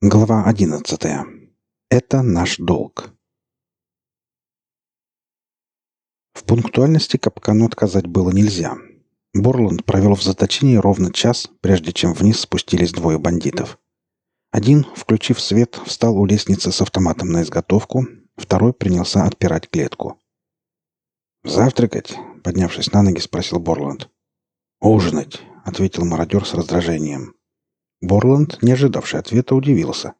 Глава одиннадцатая. Это наш долг. В пунктуальности капкану отказать было нельзя. Борланд провел в заточении ровно час, прежде чем вниз спустились двое бандитов. Один, включив свет, встал у лестницы с автоматом на изготовку, второй принялся отпирать клетку. «Завтракать?» — поднявшись на ноги, спросил Борланд. «Ужинать», — ответил мародер с раздражением. Борланд, не ожидавший ответа, удивился.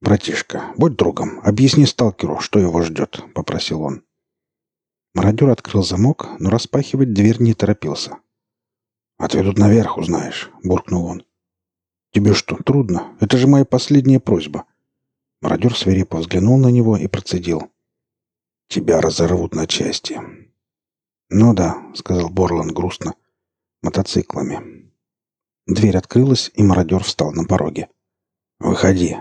«Братишка, будь другом, объясни сталкеру, что его ждет», — попросил он. Мародер открыл замок, но распахивать дверь не торопился. «Отведут наверх, узнаешь», — буркнул он. «Тебе что, трудно? Это же моя последняя просьба». Мародер свирепо взглянул на него и процедил. «Тебя разорвут на части». «Ну да», — сказал Борланд грустно. «Мотоциклами. Дверь открылась, и мародер встал на пороге. «Выходи».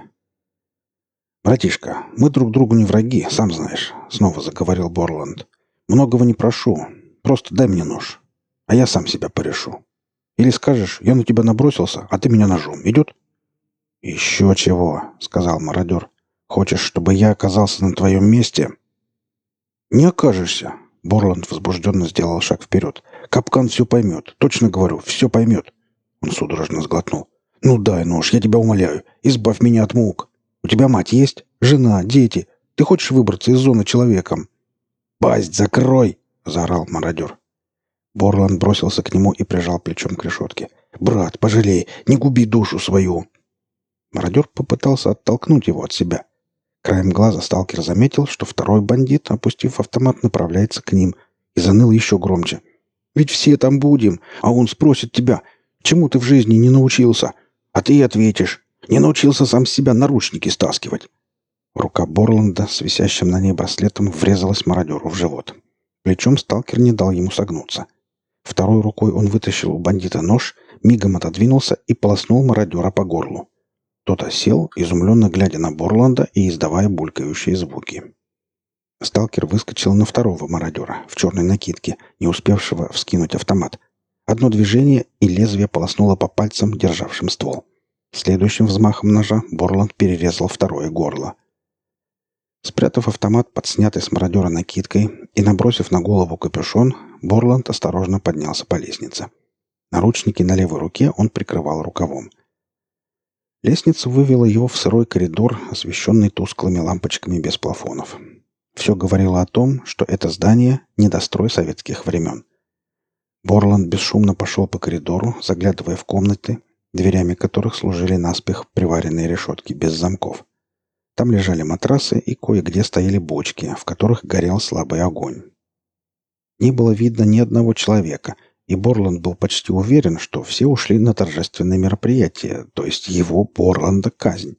«Братишка, мы друг другу не враги, сам знаешь», — снова заговорил Борланд. «Многого не прошу. Просто дай мне нож. А я сам себя порешу. Или скажешь, я на тебя набросился, а ты меня ножом. Идет?» «Еще чего», — сказал мародер. «Хочешь, чтобы я оказался на твоем месте?» «Не окажешься», — Борланд возбужденно сделал шаг вперед. «Капкан все поймет. Точно говорю, все поймет. Он судорожно сглотнул. «Ну дай нож, я тебя умоляю. Избавь меня от мук. У тебя мать есть? Жена, дети. Ты хочешь выбраться из зоны человеком?» «Пасть закрой!» — заорал мародер. Борланд бросился к нему и прижал плечом к решетке. «Брат, пожалей, не губи душу свою!» Мародер попытался оттолкнуть его от себя. Краем глаза сталкер заметил, что второй бандит, опустив автомат, направляется к ним, и заныл еще громче. «Ведь все там будем, а он спросит тебя, Чему ты в жизни не научился? А ты ответишь. Не научился сам себя наручники стаскивать. Рука Борланда с висящим на ней браслетом врезалась мародеру в живот. Плечом сталкер не дал ему согнуться. Второй рукой он вытащил у бандита нож, мигом отодвинулся и полоснул мародера по горлу. Тот осел, изумленно глядя на Борланда и издавая булькающие звуки. Сталкер выскочил на второго мародера в черной накидке, не успевшего вскинуть автомат, Одно движение, и лезвие полоснуло по пальцам, державшим ствол. Следующим взмахом ножа Борланд перерезал второе горло. Спрятав автомат под снятой с мародера накидкой и набросив на голову капюшон, Борланд осторожно поднялся по лестнице. Наручники на левой руке он прикрывал рукавом. Лестница вывела его в сырой коридор, освещенный тусклыми лампочками без плафонов. Все говорило о том, что это здание – недострой советских времен. Борланд бесшумно пошел по коридору, заглядывая в комнаты, дверями которых служили наспех приваренные решетки без замков. Там лежали матрасы и кое-где стояли бочки, в которых горел слабый огонь. Не было видно ни одного человека, и Борланд был почти уверен, что все ушли на торжественное мероприятие, то есть его, Борланда, казнь.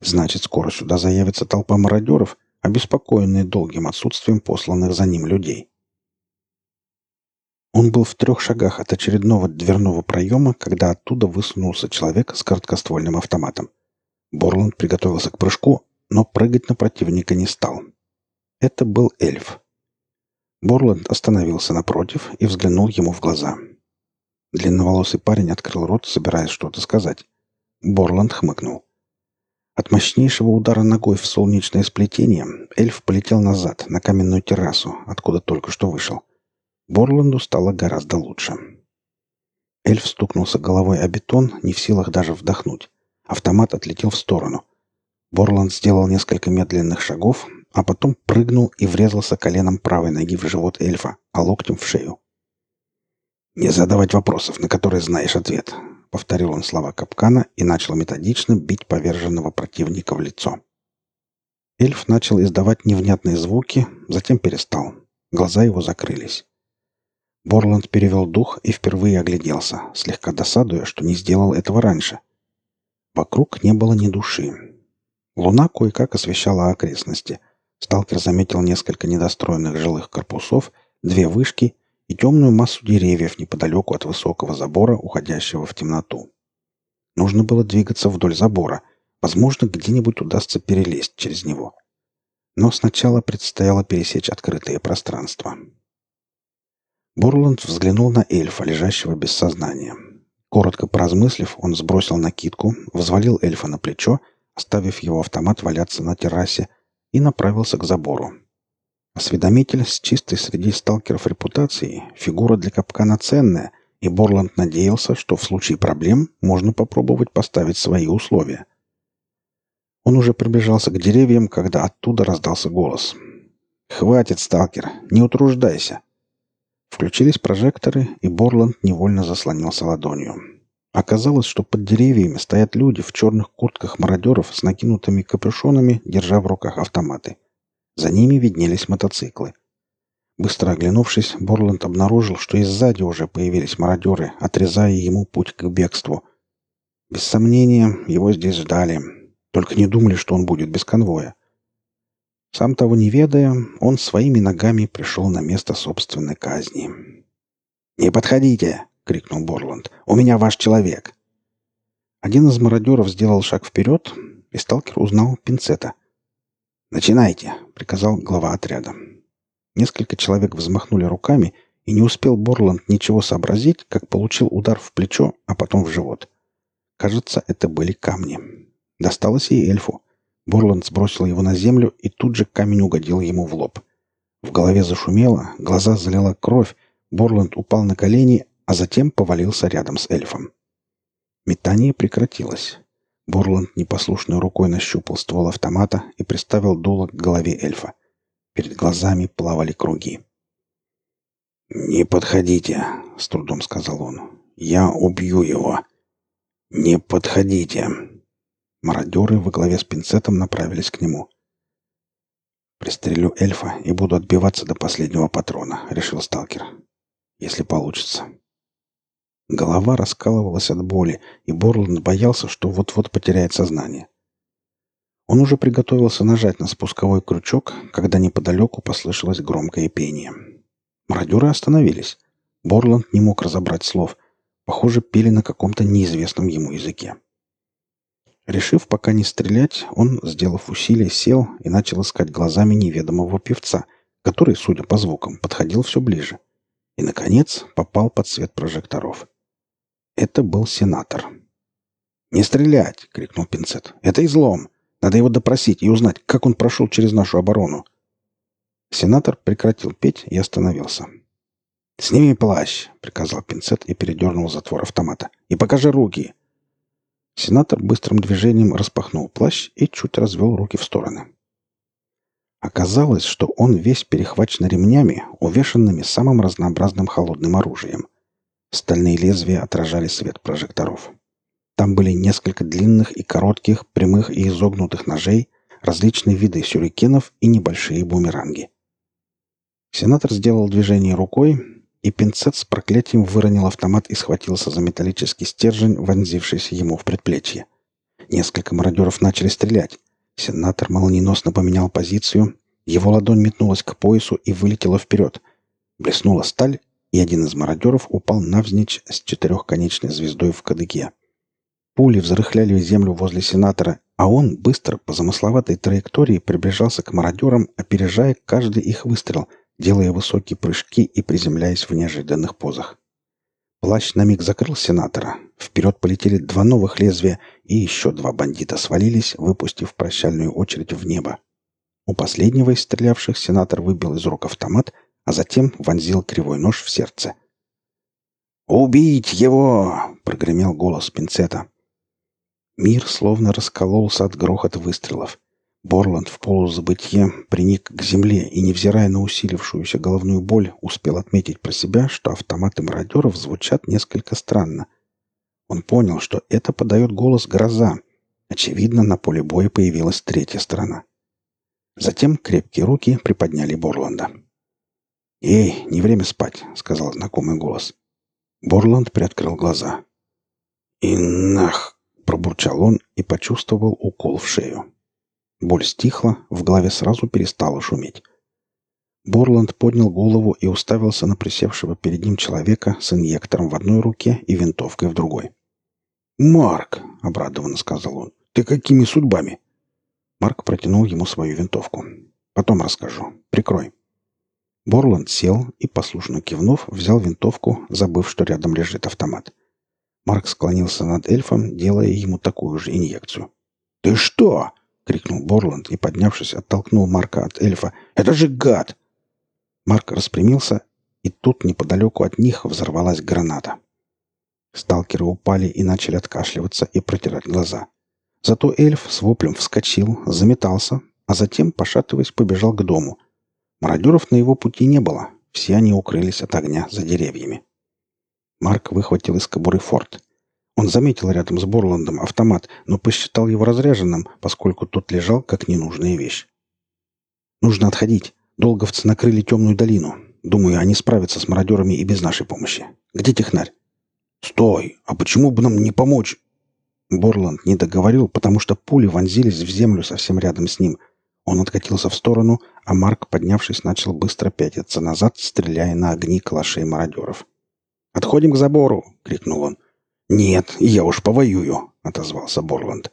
Значит, скоро сюда заявится толпа мародеров, обеспокоенные долгим отсутствием посланных за ним людей. Он был в трех шагах от очередного дверного проема, когда оттуда высунулся человек с короткоствольным автоматом. Борланд приготовился к прыжку, но прыгать на противника не стал. Это был эльф. Борланд остановился напротив и взглянул ему в глаза. Длинноволосый парень открыл рот, собираясь что-то сказать. Борланд хмыкнул. От мощнейшего удара ногой в солнечное сплетение эльф полетел назад, на каменную террасу, откуда только что вышел. Борланду стало гораздо лучше. Эльф стукнулся головой о бетон, не в силах даже вдохнуть. Автомат отлетел в сторону. Борланд сделал несколько медленных шагов, а потом прыгнул и врезался коленом правой ноги в живот эльфа, а локтем в шею. «Не задавать вопросов, на которые знаешь ответ», — повторил он слова капкана и начал методично бить поверженного противника в лицо. Эльф начал издавать невнятные звуки, затем перестал. Глаза его закрылись. Борланд перевел дух и впервые огляделся, слегка досадуя, что не сделал этого раньше. Вокруг не было ни души. Луна кое-как освещала окрестности. Сталкер заметил несколько недостроенных жилых корпусов, две вышки и темную массу деревьев неподалеку от высокого забора, уходящего в темноту. Нужно было двигаться вдоль забора. Возможно, где-нибудь удастся перелезть через него. Но сначала предстояло пересечь открытое пространство. Борланд взглянул на эльфа, лежащего без сознания. Коротко поразмыслив, он сбросил накидку, взвалил эльфа на плечо, оставив его автомат валяться на террасе, и направился к забору. Осведомитель с чистой среди сталкеров репутацией, фигура для капкана ценная, и Борланд надеялся, что в случае проблем можно попробовать поставить свои условия. Он уже приближался к деревьям, когда оттуда раздался голос. «Хватит, сталкер, не утруждайся!» Включились прожекторы, и Борланд невольно заслонился ладонью. Оказалось, что под деревьями стоят люди в черных куртках мародеров с накинутыми капюшонами, держа в руках автоматы. За ними виднелись мотоциклы. Быстро оглянувшись, Борланд обнаружил, что и сзади уже появились мародеры, отрезая ему путь к бегству. Без сомнения, его здесь ждали. Только не думали, что он будет без конвоя. Сам того не ведая, он своими ногами пришел на место собственной казни. «Не подходите!» — крикнул Борланд. «У меня ваш человек!» Один из мародеров сделал шаг вперед, и сталкер узнал пинцета. «Начинайте!» — приказал глава отряда. Несколько человек взмахнули руками, и не успел Борланд ничего сообразить, как получил удар в плечо, а потом в живот. Кажется, это были камни. Досталось и эльфу. Борланд сбросил его на землю, и тут же камень угодил ему в лоб. В голове зашумело, глаза залила кровь, Борланд упал на колени, а затем повалился рядом с эльфом. Метание прекратилось. Борланд непослушной рукой нащупал ствол автомата и приставил дуло к голове эльфа. Перед глазами плавали круги. «Не подходите», — с трудом сказал он. «Я убью его». «Не подходите». Мародеры во главе с пинцетом направились к нему. «Пристрелю эльфа и буду отбиваться до последнего патрона», — решил сталкер. «Если получится». Голова раскалывалась от боли, и Борланд боялся, что вот-вот потеряет сознание. Он уже приготовился нажать на спусковой крючок, когда неподалеку послышалось громкое пение. Мародеры остановились. Борланд не мог разобрать слов. Похоже, пели на каком-то неизвестном ему языке. Решив пока не стрелять, он, сделав усилие, сел и начал искать глазами неведомого певца, который, судя по звукам, подходил все ближе. И, наконец, попал под свет прожекторов. Это был сенатор. «Не стрелять!» — крикнул Пинцет. «Это излом! Надо его допросить и узнать, как он прошел через нашу оборону!» Сенатор прекратил петь и остановился. «Сними плащ!» — приказал Пинцет и передернул затвор автомата. «И покажи руки!» Сенатор быстрым движением распахнул плащ и чуть развел руки в стороны. Оказалось, что он весь перехвачен ремнями, увешанными самым разнообразным холодным оружием. Стальные лезвия отражали свет прожекторов. Там были несколько длинных и коротких, прямых и изогнутых ножей, различные виды сюрикенов и небольшие бумеранги. Сенатор сделал движение рукой, и пинцет с проклятием выронил автомат и схватился за металлический стержень, вонзившийся ему в предплечье. Несколько мародеров начали стрелять. Сенатор молниеносно поменял позицию, его ладонь метнулась к поясу и вылетела вперед. Блеснула сталь, и один из мародеров упал навзничь с четырехконечной звездой в кадыке. Пули взрыхляли землю возле сенатора, а он быстро по замысловатой траектории приближался к мародерам, опережая каждый их выстрел — делая высокие прыжки и приземляясь в неожиданных позах. Плащ на миг закрыл сенатора. Вперед полетели два новых лезвия, и еще два бандита свалились, выпустив прощальную очередь в небо. У последнего из стрелявших сенатор выбил из рук автомат, а затем вонзил кривой нож в сердце. «Убить его!» — прогремел голос пинцета. Мир словно раскололся от грохота выстрелов. Борланд в полузабытье приник к земле и, невзирая на усилившуюся головную боль, успел отметить про себя, что автоматы мародеров звучат несколько странно. Он понял, что это подает голос гроза. Очевидно, на поле боя появилась третья сторона. Затем крепкие руки приподняли Борланда. «Эй, не время спать», — сказал знакомый голос. Борланд приоткрыл глаза. «И нах!» — пробурчал он и почувствовал укол в шею. Боль стихла, в голове сразу перестало шуметь. Борланд поднял голову и уставился на присевшего перед ним человека с инъектором в одной руке и винтовкой в другой. «Марк!» — обрадованно сказал он. «Ты какими судьбами?» Марк протянул ему свою винтовку. «Потом расскажу. Прикрой». Борланд сел и, послушно кивнув, взял винтовку, забыв, что рядом лежит автомат. Марк склонился над эльфом, делая ему такую же инъекцию. «Ты что?» — крикнул Борланд и, поднявшись, оттолкнул Марка от эльфа. «Это же гад!» Марк распрямился, и тут неподалеку от них взорвалась граната. Сталкеры упали и начали откашливаться и протирать глаза. Зато эльф с воплем вскочил, заметался, а затем, пошатываясь, побежал к дому. Мародеров на его пути не было, все они укрылись от огня за деревьями. Марк выхватил из кобуры форт. Он заметил рядом с Борландом автомат, но посчитал его разряженным, поскольку тот лежал как ненужная вещь. «Нужно отходить. Долговцы накрыли темную долину. Думаю, они справятся с мародерами и без нашей помощи. Где технарь?» «Стой! А почему бы нам не помочь?» Борланд не договорил, потому что пули вонзились в землю совсем рядом с ним. Он откатился в сторону, а Марк, поднявшись, начал быстро пятиться назад, стреляя на огни калашей мародеров. «Отходим к забору!» — крикнул он. «Нет, я уж повоюю!» — отозвался Борланд.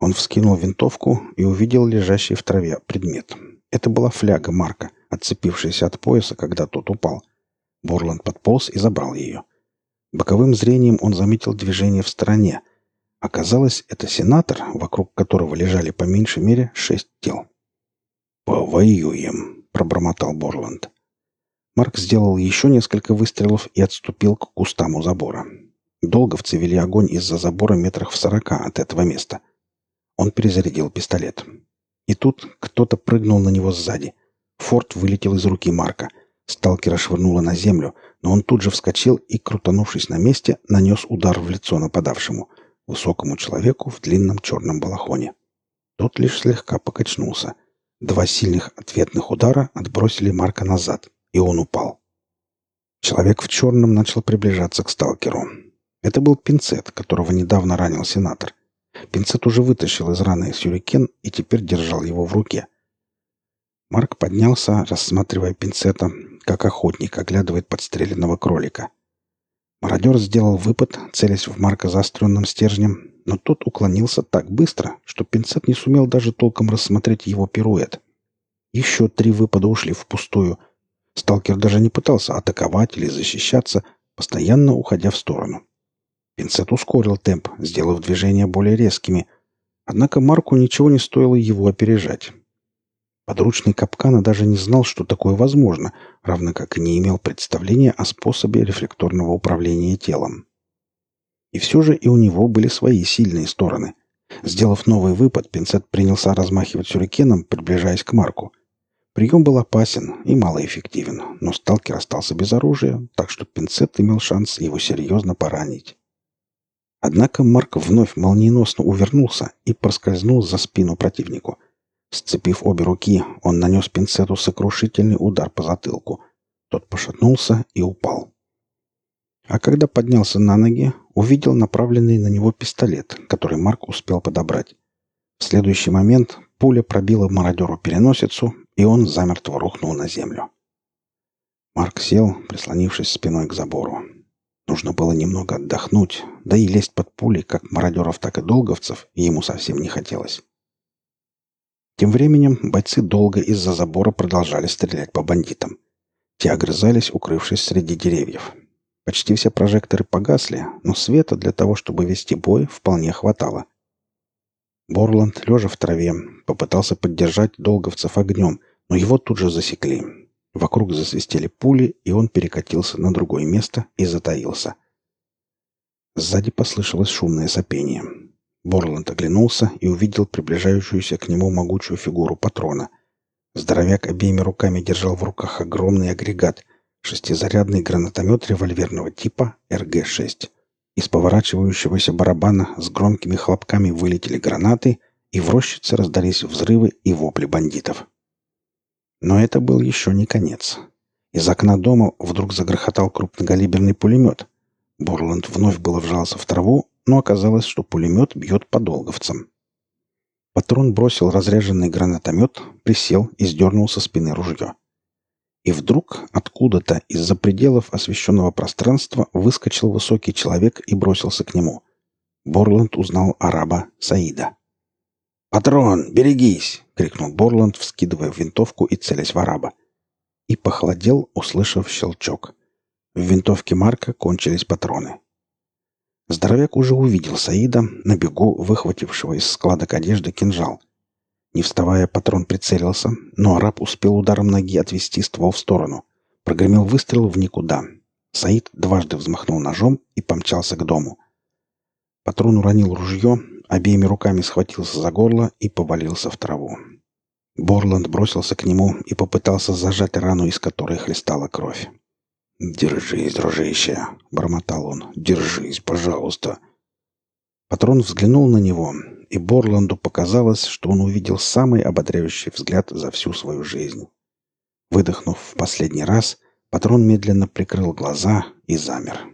Он вскинул винтовку и увидел лежащий в траве предмет. Это была фляга Марка, отцепившаяся от пояса, когда тот упал. Борланд подполз и забрал ее. Боковым зрением он заметил движение в стороне. Оказалось, это сенатор, вокруг которого лежали по меньшей мере шесть тел. «Повоюем», — пробормотал Борланд. Марк сделал еще несколько выстрелов и отступил к кустам у забора. Долговцы вели огонь из-за забора метрах в сорока от этого места. Он перезарядил пистолет. И тут кто-то прыгнул на него сзади. Форт вылетел из руки Марка. Сталкера швырнуло на землю, но он тут же вскочил и, крутанувшись на месте, нанес удар в лицо нападавшему, высокому человеку в длинном черном балахоне. Тот лишь слегка покачнулся. Два сильных ответных удара отбросили Марка назад, и он упал. Человек в черном начал приближаться к сталкеру. Это был пинцет, которого недавно ранил сенатор. Пинцет уже вытащил из раны сюрикен и теперь держал его в руке. Марк поднялся, рассматривая пинцета, как охотник оглядывает подстреленного кролика. Мародер сделал выпад, целясь в Марка заостренным стержнем, но тот уклонился так быстро, что пинцет не сумел даже толком рассмотреть его пируэт. Еще три выпада ушли впустую. Сталкер даже не пытался атаковать или защищаться, постоянно уходя в сторону. Пинцет ускорил темп, сделав движения более резкими. Однако Марку ничего не стоило его опережать. Подручный Капкана даже не знал, что такое возможно, равно как и не имел представления о способе рефлекторного управления телом. И все же и у него были свои сильные стороны. Сделав новый выпад, пинцет принялся размахивать сюрикеном, приближаясь к Марку. Прием был опасен и малоэффективен, но сталкер остался без оружия, так что пинцет имел шанс его серьезно поранить. Однако Марк вновь молниеносно увернулся и проскользнул за спину противнику. Сцепив обе руки, он нанес пинцету сокрушительный удар по затылку. Тот пошатнулся и упал. А когда поднялся на ноги, увидел направленный на него пистолет, который Марк успел подобрать. В следующий момент пуля пробила мародеру переносицу, и он замертво рухнул на землю. Марк сел, прислонившись спиной к забору. Нужно было немного отдохнуть, да и лезть под пули как мародеров, так и долговцев ему совсем не хотелось. Тем временем бойцы долго из-за забора продолжали стрелять по бандитам. Те огрызались, укрывшись среди деревьев. Почти все прожекторы погасли, но света для того, чтобы вести бой, вполне хватало. Борланд, лежа в траве, попытался поддержать долговцев огнем, но его тут же засекли. Вокруг засвистели пули, и он перекатился на другое место и затаился. Сзади послышалось шумное сопение. Борланд оглянулся и увидел приближающуюся к нему могучую фигуру патрона. Здоровяк обеими руками держал в руках огромный агрегат, шестизарядный гранатомет револьверного типа РГ-6. Из поворачивающегося барабана с громкими хлопками вылетели гранаты, и в рощице раздались взрывы и вопли бандитов. Но это был еще не конец. Из окна дома вдруг загрохотал крупногалиберный пулемет. Борланд вновь было вжался в траву, но оказалось, что пулемет бьет по долговцам. Патрон бросил разряженный гранатомет, присел и сдернул со спины ружье. И вдруг откуда-то из-за пределов освещенного пространства выскочил высокий человек и бросился к нему. Борланд узнал араба Саида. «Патрон, берегись!» — крикнул Борланд, вскидывая винтовку и целясь в араба. И похолодел, услышав щелчок. В винтовке Марка кончились патроны. Здоровяк уже увидел Саида, на бегу выхватившего из складок одежды кинжал. Не вставая, патрон прицелился, но араб успел ударом ноги отвести ствол в сторону. Прогремел выстрел в никуда. Саид дважды взмахнул ножом и помчался к дому. Патрон уронил ружье, обеими руками схватился за горло и повалился в траву. Борланд бросился к нему и попытался зажать рану, из которой хлестала кровь. «Держись, дружище!» — бормотал он. «Держись, пожалуйста!» Патрон взглянул на него, и Борланду показалось, что он увидел самый ободряющий взгляд за всю свою жизнь. Выдохнув в последний раз, патрон медленно прикрыл глаза и замер.